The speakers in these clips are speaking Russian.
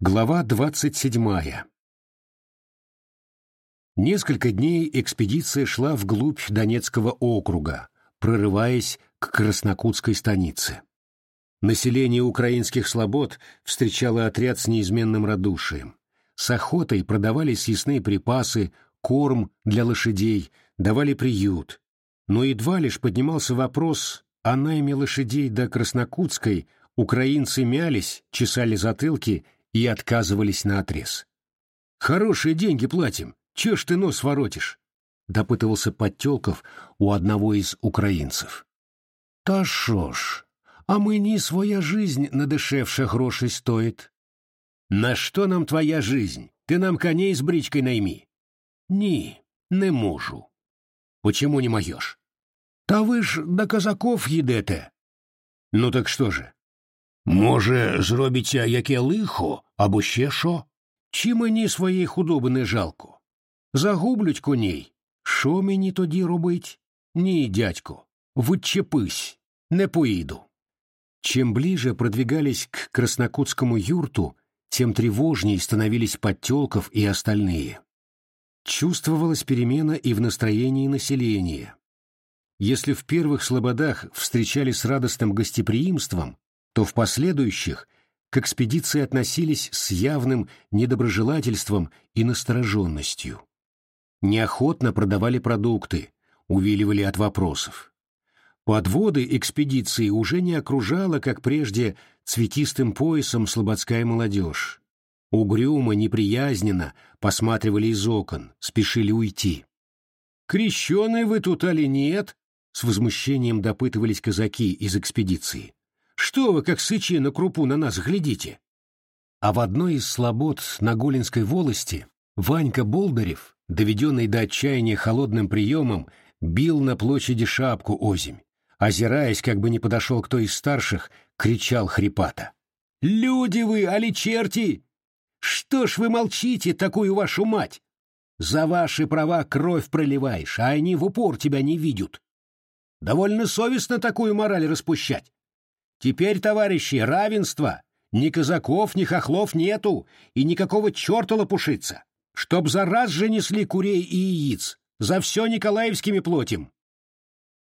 Глава двадцать седьмая Несколько дней экспедиция шла вглубь Донецкого округа, прорываясь к Краснокутской станице. Население украинских слобод встречало отряд с неизменным радушием. С охотой продавали съестные припасы, корм для лошадей, давали приют. Но едва лишь поднимался вопрос о найме лошадей до Краснокутской, украинцы мялись, чесали затылки и отказывались наотрез. «Хорошие деньги платим, чё ж ты нос воротишь?» — допытывался Подтелков у одного из украинцев. «Та шо ж, а мені своя жизнь надешевше грошей стоит». «На что нам твоя жизнь? Ты нам коней с бричкой найми». «Ні, не можу». «Почему не моешь?» «Та ви ж до казаков їдете». «Ну так что же?» Може, зробіться яке лихо або ще що? Чи мені своєї худоби не жалко? Загублють коней. Що мені тоді робить? Ні, дядько, відчепись, не поїду. Чем ближе продвигались к краснокутскому юрту, тем тревожнее становились Подтелков и остальные. Чувствовалась перемена и в настроении населения. Если в первых слободах встречали с радостным гостеприимством, то в последующих к экспедиции относились с явным недоброжелательством и настороженностью. Неохотно продавали продукты, увиливали от вопросов. Подводы экспедиции уже не окружала, как прежде, цветистым поясом слободская молодежь. Угрюмо, неприязненно посматривали из окон, спешили уйти. «Крещеные вы тут али нет?» — с возмущением допытывались казаки из экспедиции. Что вы, как сычи на крупу, на нас глядите? А в одной из слобод на Голинской волости Ванька Болдырев, доведенный до отчаяния холодным приемом, бил на площади шапку озимь. Озираясь, как бы не подошел кто из старших, кричал хрипато. «Люди вы, али черти! Что ж вы молчите, такую вашу мать? За ваши права кровь проливаешь, а они в упор тебя не видят. Довольно совестно такую мораль распущать. Теперь, товарищи, равенство. Ни казаков, ни хохлов нету, и никакого черта лопушиться. Чтоб за раз же несли курей и яиц. За все Николаевскими платим.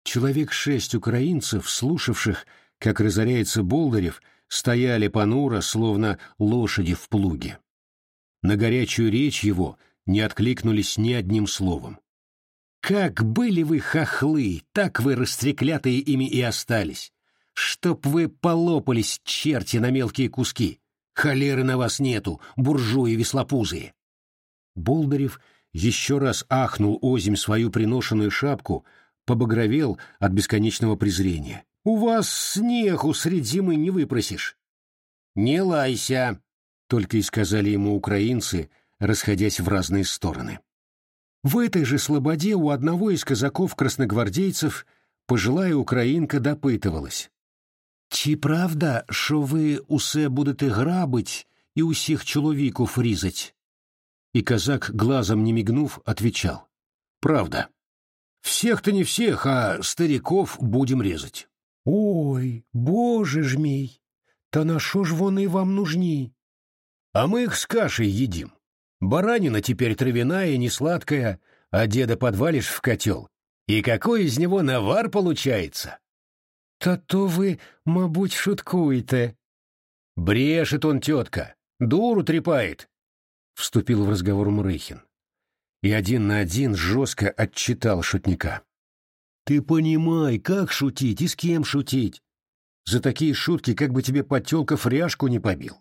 Человек шесть украинцев, слушавших, как разоряется Болдырев, стояли понуро, словно лошади в плуге. На горячую речь его не откликнулись ни одним словом. «Как были вы хохлы, так вы растреклятые ими и остались. Чтоб вы полопались, черти, на мелкие куски! Холеры на вас нету, буржуи веслопузые!» Болдырев еще раз ахнул озимь свою приношенную шапку, побагровел от бесконечного презрения. «У вас снегу средь зимы не выпросишь!» «Не лайся!» — только и сказали ему украинцы, расходясь в разные стороны. В этой же слободе у одного из казаков-красногвардейцев пожилая украинка допытывалась. Чи правда, що ви усе будете грабить и усіх чоловіків різать? И казак, глазом не мигнув, отвечал. Правда. Всех-то не всех, а стариков будем резать. Ой, боже ж мій, та на що ж вони вам нужні? А мы их с кашей едим. Баранина теперь травяная, не сладкая, а деда подвалишь в котел. И какой из него навар получается? Та то ви, мабуть, шуткуете. Брешет он, тетка, дуру трепает, — вступил в разговор Мрыхин. И один на один жестко отчитал шутника. Ты понимай, как шутить и с кем шутить. За такие шутки, как бы тебе Потелков ряжку не побил.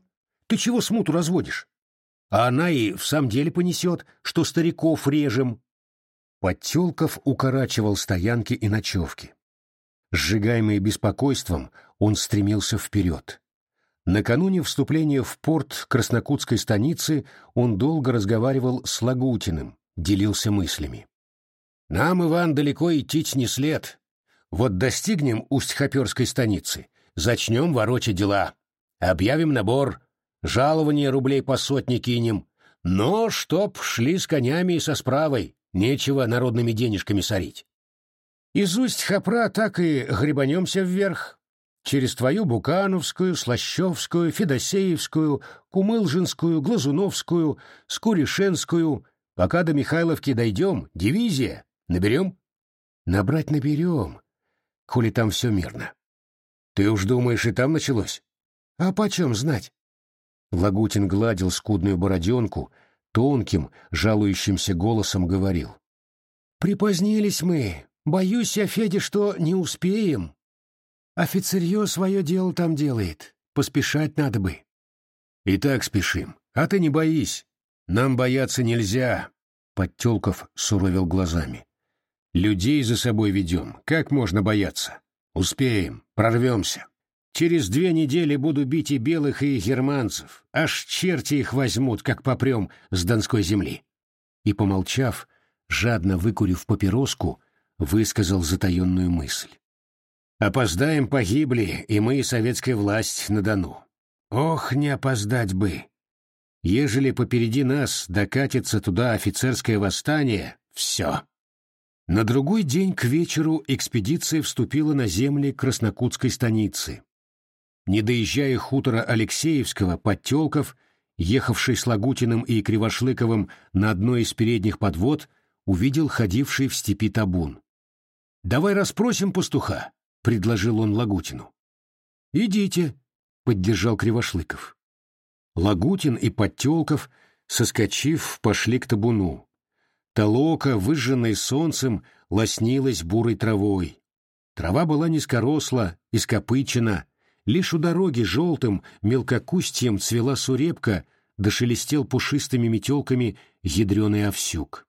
Ты чего смуту разводишь? А она и в самом деле понесет, что стариков режем. Подтелков укорачивал стоянки и ночевки. Сжигаемый беспокойством, он стремился вперед. Накануне вступления в порт Краснокутской станицы он долго разговаривал с Лагутиным, делился мыслями. «Нам, Иван, далеко идти не след. Вот достигнем Усть-Хоперской станицы, зачнем ворочать дела, объявим набор, жалование рублей по сотне кинем, но чтоб шли с конями и со справой, нечего народными денежками сорить. Из усть Хапра так и гребанемся вверх. через твою Букановскую, Слащевскую, Федосеевскую, Кумылжинскую, Глазуновскую, Скурешенскую. Пока до Михайловки дойдем, дивизия. Наберем? Набрать наберем. Хули там все мирно. Ты уж думаешь, и там началось? А почем знать? Лагутин гладил скудную бороденку, тонким, жалующимся голосом говорил. «Припозднились мы. Боюсь я, Федя, что не успеем. Офицерье свое дело там делает. Поспешать надо бы». «И так спешим. А ты не боись. Нам бояться нельзя», — Подтелков суровил глазами. «Людей за собой ведем. Как можно бояться? Успеем, прорвемся». Через две недели буду бить и белых, и германцев. Аж черти их возьмут, как попрем с Донской земли. И, помолчав, жадно выкурив папироску, высказал затаенную мысль. Опоздаем, погибли, и мы, и советская власть на Дону. Ох, не опоздать бы! Ежели попереди нас докатится туда офицерское восстание, все. На другой день к вечеру экспедиция вступила на земли Краснокутской станицы, не доезжая хутора Алексеевского, Подтелков, ехавший с Лагутиным и Кривошлыковым на одной из передних подвод, увидел ходивший в степи табун. «Давай расспросим пастуха», — предложил он Лагутину. «Идите», — поддержал Кривошлыков. Лагутин и Подтелков, соскочив, пошли к табуну. Толока, выжженная солнцем, лоснилась бурой травой. Трава была низкоросла, ископычена, Лишь у дороги желтым мелкокустьем цвела сурепка, дошелестел пушистыми метелками ядреный овсюк.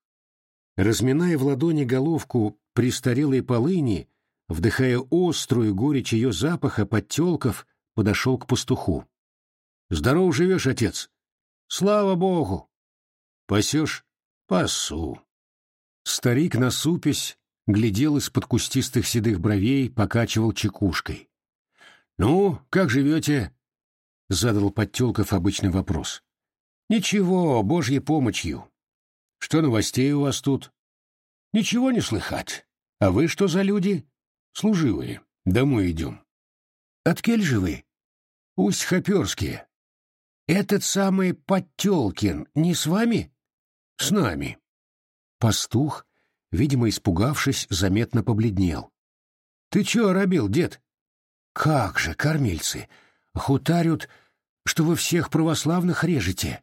Разминая в ладони головку престарелой полыни, вдыхая острую горечь ее запаха подтелков, подошел к пастуху. — Здоров живешь, отец? — Слава богу! — Пасешь? — Пасу. Старик, насупясь, глядел из-под кустистых седых бровей, покачивал чекушкой. «Ну, как живете?» — задал Подтелков обычный вопрос. «Ничего, божьей помощью. Что новостей у вас тут?» «Ничего не слыхать. А вы что за люди?» «Служивые. Домой идем». «Откель же вы?» «Усть-Хоперские». «Этот самый Подтелкин не с вами?» «С нами». Пастух, видимо, испугавшись, заметно побледнел. «Ты чё оробил, дед?» Как же, кормильцы, хутарют, что вы всех православных режете.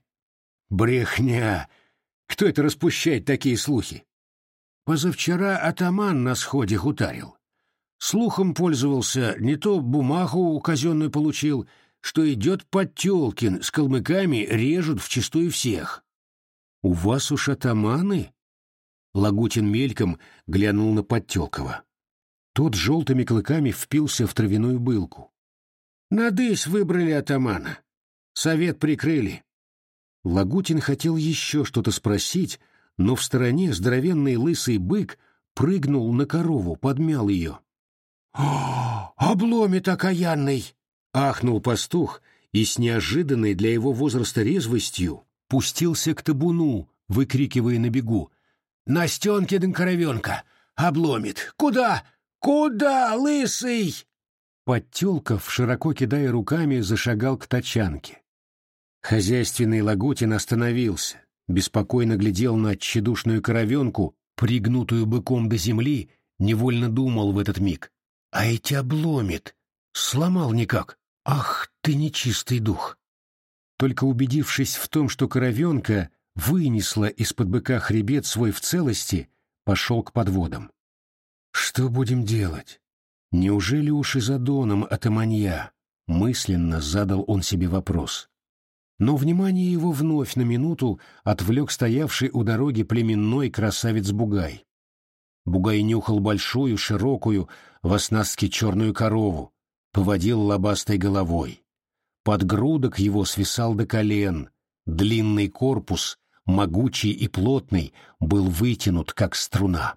Брехня! Кто это распущает такие слухи? Позавчера атаман на сходе хутарил. Слухом пользовался, не то бумагу казенную получил, что идет Подтелкин с калмыками режут вчистую всех. У вас уж атаманы? Лагутин мельком глянул на Подтелкова. Тот желтыми клыками впился в травяную былку. «Надысь выбрали атамана. Совет прикрыли». Лагутин хотел еще что-то спросить, но в стороне здоровенный лысый бык прыгнул на корову, подмял ее. «О, обломит окаянный!» — ахнул пастух и с неожиданной для его возраста резвостью пустился к табуну, выкрикивая на бегу. «Настенки ден коровенка! Обломит! Куда? «Куда, лысый?» Подтелков, широко кидая руками, зашагал к тачанке. Хозяйственный Лагутин остановился, беспокойно глядел на тщедушную коровенку, пригнутую быком до земли, невольно думал в этот миг. «А эти обломит! Сломал никак! Ах, ты нечистый дух!» Только убедившись в том, что коровенка вынесла из-под быка хребет свой в целости, пошел к подводам. Что будем делать? Неужели уж и за доном атаманья? Мысленно задал он себе вопрос. Но внимание его вновь на минуту отвлек стоявший у дороги племенной красавец Бугай. Бугай нюхал большую, широкую, в оснастке черную корову, поводил лобастой головой. Подгрудок его свисал до колен, длинный корпус, могучий и плотный, был вытянут, как струна.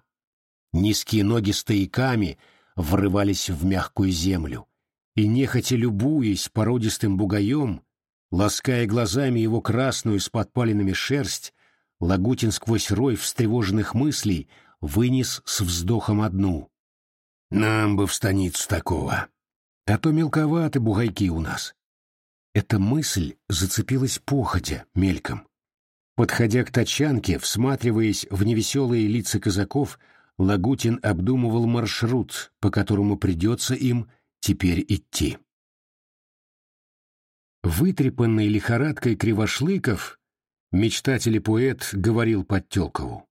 Низкие ноги стояками врывались в мягкую землю, и, нехотя любуясь породистым бугаем, лаская глазами его красную с подпалинами шерсть, Лагутин сквозь рой встревоженных мыслей вынес с вздохом одну. «Нам бы в станицу такого. А то мелковаты бугайки у нас. Эта мысль зацепилась походя, мельком. Подходя к тачанке, всматриваясь в невеселые лица казаков, Лагутин обдумывал маршрут, по которому придется им теперь идти. Вытрепанный лихорадкой Кривошлыков, мечтатель и поэт, говорил Подтелкову.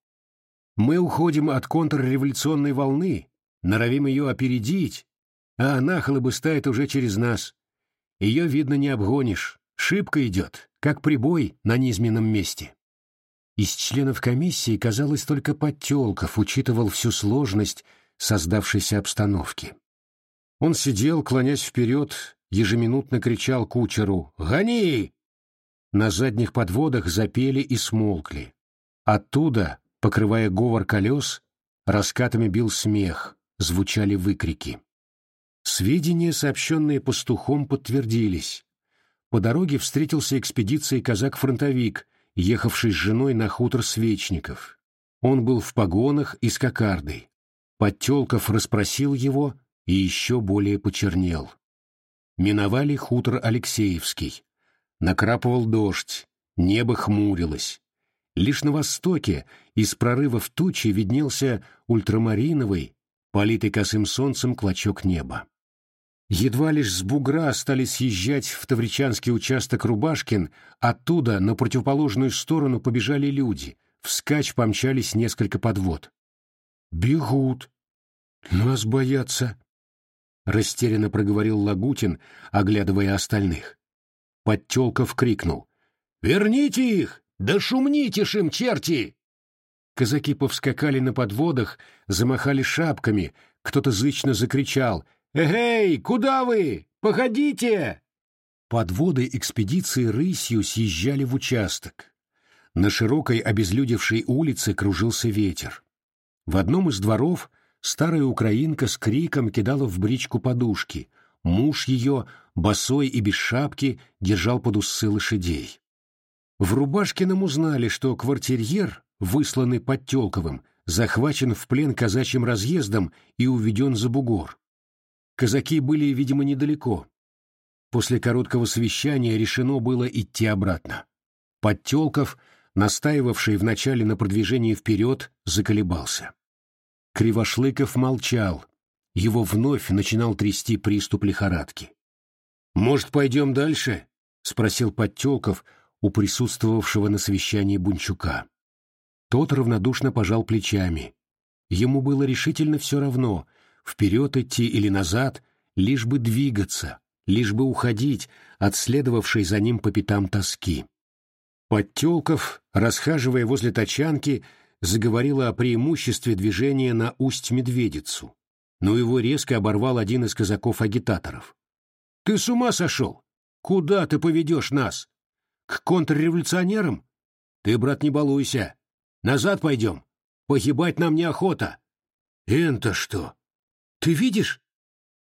«Мы уходим от контрреволюционной волны, норовим ее опередить, а она хлобыстает уже через нас. Ее, видно, не обгонишь, шибко идет, как прибой на низменном месте». Из членов комиссии, казалось, только Подтелков учитывал всю сложность создавшейся обстановки. Он сидел, клонясь вперед, ежеминутно кричал кучеру «Гони!». На задних подводах запели и смолкли. Оттуда, покрывая говор колес, раскатами бил смех, звучали выкрики. Сведения, сообщенные пастухом, подтвердились. По дороге встретился экспедицией казак-фронтовик, ехавший с женой на хутор Свечников. Он был в погонах и с кокардой. Подтелков расспросил его и еще более почернел. Миновали хутор Алексеевский. Накрапывал дождь, небо хмурилось. Лишь на востоке из прорывов тучи виднелся ультрамариновый, политый косым солнцем клочок неба. Едва лишь с бугра стали съезжать в Тавричанский участок Рубашкин, оттуда на противоположную сторону побежали люди, вскачь помчались несколько подвод. «Бегут! Нас боятся!» — растерянно проговорил Лагутин, оглядывая остальных. Подтелков крикнул. «Верните их! Да шумните ж им, черти!» Казаки повскакали на подводах, замахали шапками, кто-то зычно закричал — «Эгей, куда вы? Походите!» Подводы экспедиции рысью съезжали в участок. На широкой обезлюдевшей улице кружился ветер. В одном из дворов старая украинка с криком кидала в бричку подушки. Муж ее, босой и без шапки, держал под усы лошадей. В Рубашкином узнали, что квартирьер, высланный Подтелковым, захвачен в плен казачьим разъездом и уведен за бугор. Казаки были, видимо, недалеко. После короткого совещания решено было идти обратно. Подтелков, настаивавший вначале на продвижении вперед, заколебался. Кривошлыков молчал. Его вновь начинал трясти приступ лихорадки. «Может, пойдем дальше?» — спросил Подтелков у присутствовавшего на совещании Бунчука. Тот равнодушно пожал плечами. Ему было решительно все равно, вперед идти или назад, лишь бы двигаться, лишь бы уходить от следовавшей за ним по пятам тоски. Подтелков, расхаживая возле тачанки, заговорила о преимуществе движения на Усть-Медведицу, но его резко оборвал один из казаков-агитаторов. «Ты с ума сошел? Куда ты поведешь нас? К контрреволюционерам? Ты, брат, не балуйся. Назад пойдем. Погибать нам неохота». «Это что?» Ты видишь?»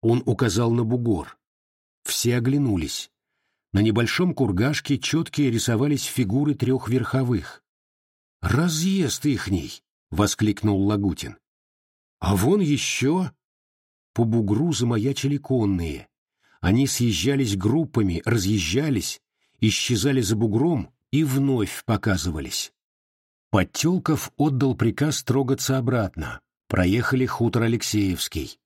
Он указал на бугор. Все оглянулись. На небольшом кургашке четкие рисовались фигуры трех верховых. «Разъезд ихний!» — воскликнул Лагутин. «А вон еще...» По бугру замаячили конные. Они съезжались группами, разъезжались, исчезали за бугром и вновь показывались. Подтелков отдал приказ трогаться обратно, проехали хутор Алексеевский.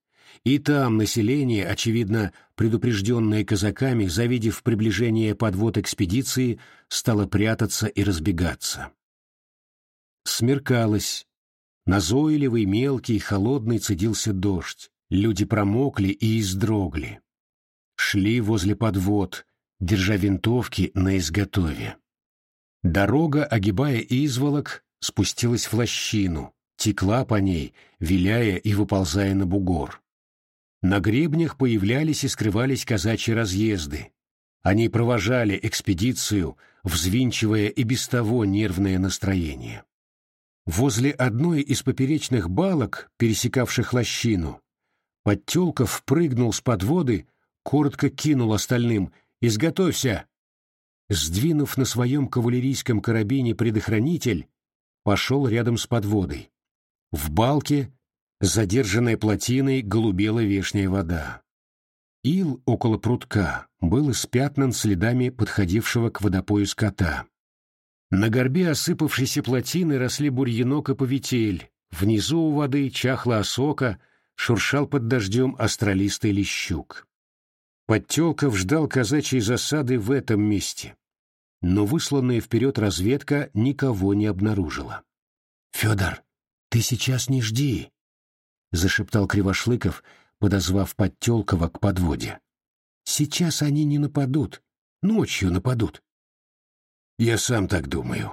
И там население, очевидно, предупрежденное казаками, завидев приближение подвод экспедиции, стало прятаться и разбегаться. Смеркалось. Назойливый, мелкий, холодный цедился дождь. Люди промокли и издрогли. Шли возле подвод, держа винтовки на изготове. Дорога, огибая изволок, спустилась в лощину, текла по ней, виляя и выползая на бугор. На гребнях появлялись и скрывались казачьи разъезды. Они провожали экспедицию, взвинчивая и без того нервное настроение. Возле одной из поперечных балок, пересекавших лощину, Подтелков прыгнул с подводы, коротко кинул остальным «Изготовься!». Сдвинув на своем кавалерийском карабине предохранитель, пошел рядом с подводой. В балке, задержанной плотиной, голубела вешняя вода. Ил около прутка был испятнан следами подходившего к водопою скота. На горбе осыпавшейся плотины росли бурьянок и повитель, внизу у воды чахла осока, шуршал под дождем астролистый лещук. Подтелков ждал казачьей засады в этом месте, но высланная вперед разведка никого не обнаружила. — Федор, ты сейчас не жди, — зашептал Кривошлыков, подозвав Подтелкова к подводе. — Сейчас они не нападут, ночью нападут. — Я сам так думаю,